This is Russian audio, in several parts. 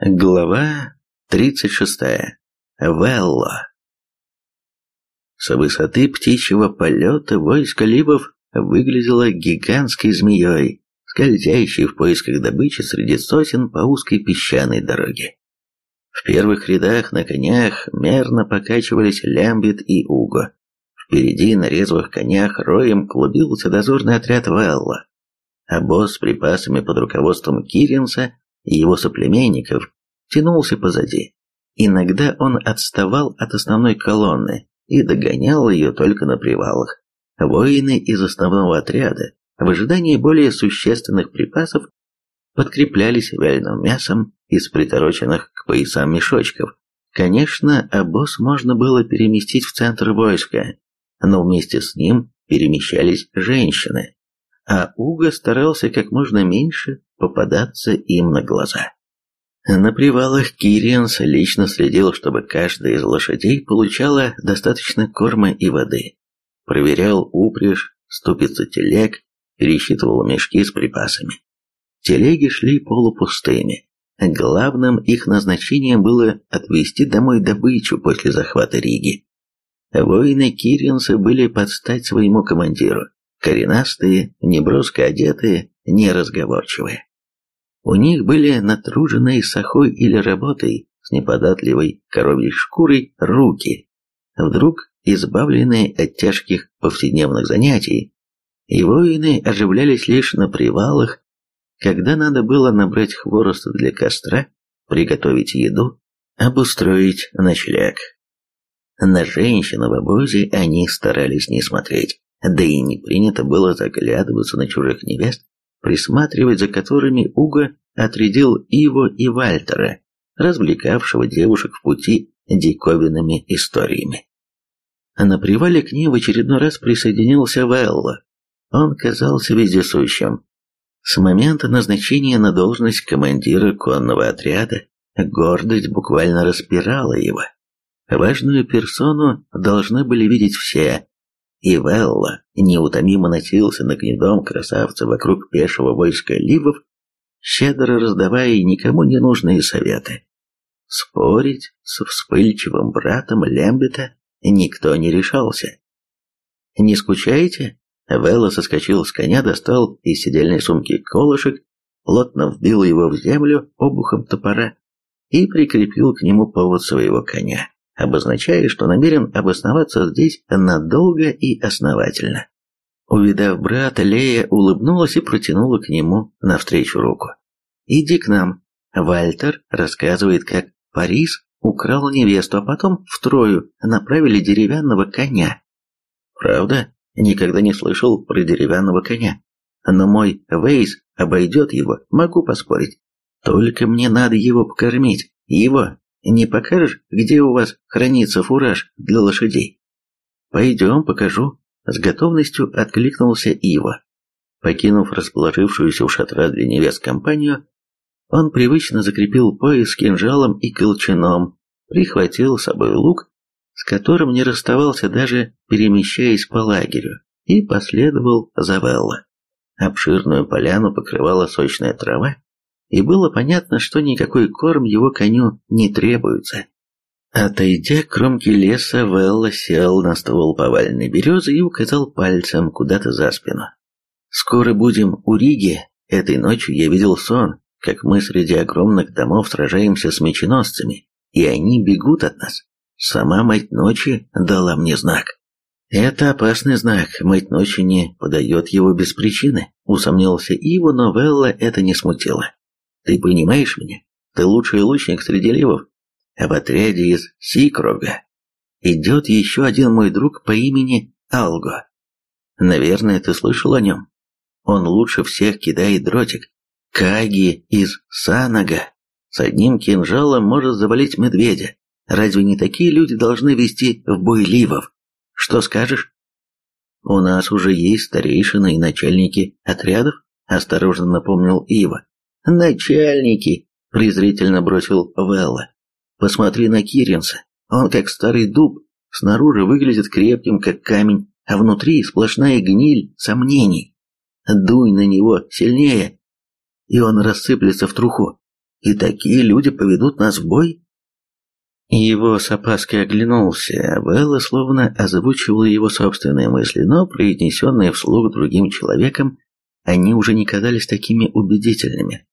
Глава 36. Велло. С высоты птичьего полета войско Либов выглядело гигантской змеей, скользящей в поисках добычи среди сосен по узкой песчаной дороге. В первых рядах на конях мерно покачивались Лямбит и Уго. Впереди на резвых конях роем клубился дозорный отряд Велло, а босс с припасами под руководством Киринса и его соплеменников тянулся позади. Иногда он отставал от основной колонны и догонял ее только на привалах. Воины из основного отряда в ожидании более существенных припасов подкреплялись вяленым мясом из притороченных к поясам мешочков. Конечно, обоз можно было переместить в центр войска, но вместе с ним перемещались женщины, а Уго старался как можно меньше попадаться им на глаза. На привалах Кириенс лично следил, чтобы каждая из лошадей получала достаточно корма и воды. Проверял упряжь, ступицы телег, пересчитывал мешки с припасами. Телеги шли полупустыми. Главным их назначением было отвезти домой добычу после захвата Риги. Воины Кириенса были под стать своему командиру, коренастые, неброско одетые, неразговорчивые. У них были натруженные сахой или работой с неподатливой коровьей шкурой руки, вдруг избавленные от тяжких повседневных занятий, и воины оживлялись лишь на привалах, когда надо было набрать хвороста для костра, приготовить еду, обустроить ночлег. На женщин в обозе они старались не смотреть, да и не принято было заглядываться на чужих невест, присматривать за которыми Уго отрядил Иво и Вальтера, развлекавшего девушек в пути диковинными историями. На привале к ним в очередной раз присоединился Вэлло. Он казался вездесущим. С момента назначения на должность командира конного отряда гордость буквально распирала его. Важную персону должны были видеть все, и Велла неутомимо носился на гнедом красавца вокруг пешего войска ливов, щедро раздавая никому не нужные советы. Спорить с вспыльчивым братом Лембета никто не решался. «Не скучаете?» Велла соскочил с коня, достал из сидельной сумки колышек, плотно вбил его в землю обухом топора и прикрепил к нему повод своего коня обозначая, что намерен обосноваться здесь надолго и основательно. Увидав брата, Лея улыбнулась и протянула к нему навстречу руку. «Иди к нам». Вальтер рассказывает, как Парис украл невесту, а потом в Трою направили деревянного коня. «Правда? Никогда не слышал про деревянного коня. Но мой Вейс обойдет его, могу поспорить. Только мне надо его покормить. Его, не покажешь, где у вас хранится фураж для лошадей? Пойдем, покажу. С готовностью откликнулся Ива. Покинув расположившуюся у шатра для невест компанию, он привычно закрепил пояс кинжалом и колчаном, прихватил с собой лук, с которым не расставался даже перемещаясь по лагерю, и последовал за Велла. Обширную поляну покрывала сочная трава, и было понятно, что никакой корм его коню не требуется. Отойдя к кромке леса, Велла сел на ствол поваленной березы и указал пальцем куда-то за спину. «Скоро будем у Риги. Этой ночью я видел сон, как мы среди огромных домов сражаемся с меченосцами, и они бегут от нас. Сама мать ночи дала мне знак». «Это опасный знак, мать ночи не подает его без причины», усомнился Иво, но Велла это не смутило. Ты понимаешь меня? Ты лучший лучник среди ливов. В отряде из Сикрога идет еще один мой друг по имени Алго. Наверное, ты слышал о нем. Он лучше всех кидает дротик. Каги из Санага с одним кинжалом может завалить медведя. Разве не такие люди должны вести в бой ливов? Что скажешь? У нас уже есть старейшины и начальники отрядов, осторожно напомнил Ива. «Начальники!» – презрительно бросил Велла. «Посмотри на Киринса. Он как старый дуб, снаружи выглядит крепким, как камень, а внутри сплошная гниль сомнений. Дуй на него сильнее, и он рассыплется в труху. И такие люди поведут нас в бой? Его с опаской оглянулся. Белла словно озвучивала его собственные мысли, но произнесенные вслух другим человеком, они уже не казались такими убедительными.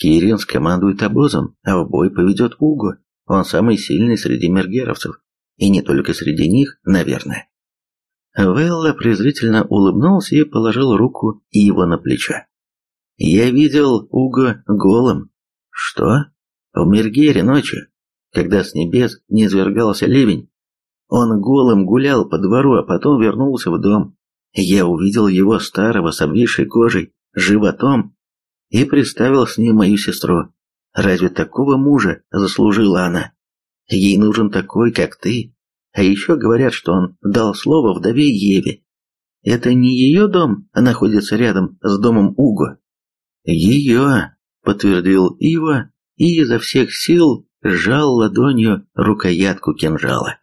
Кирин скомандует обозом, а в бой поведет Уго. Он самый сильный среди мергеровцев. И не только среди них, наверное. Велла презрительно улыбнулся и положил руку его на плечо. «Я видел Уго голым». «Что?» «В Мергере ночью когда с небес не извергался ливень. Он голым гулял по двору, а потом вернулся в дом. Я увидел его старого с обвисшей кожей, животом, и представил с ним мою сестру. Разве такого мужа заслужила она? Ей нужен такой, как ты. А еще говорят, что он дал слово вдове Еве. Это не ее дом находится рядом с домом Уго? Ее, подтвердил Ива и изо всех сил сжал ладонью рукоятку кинжала.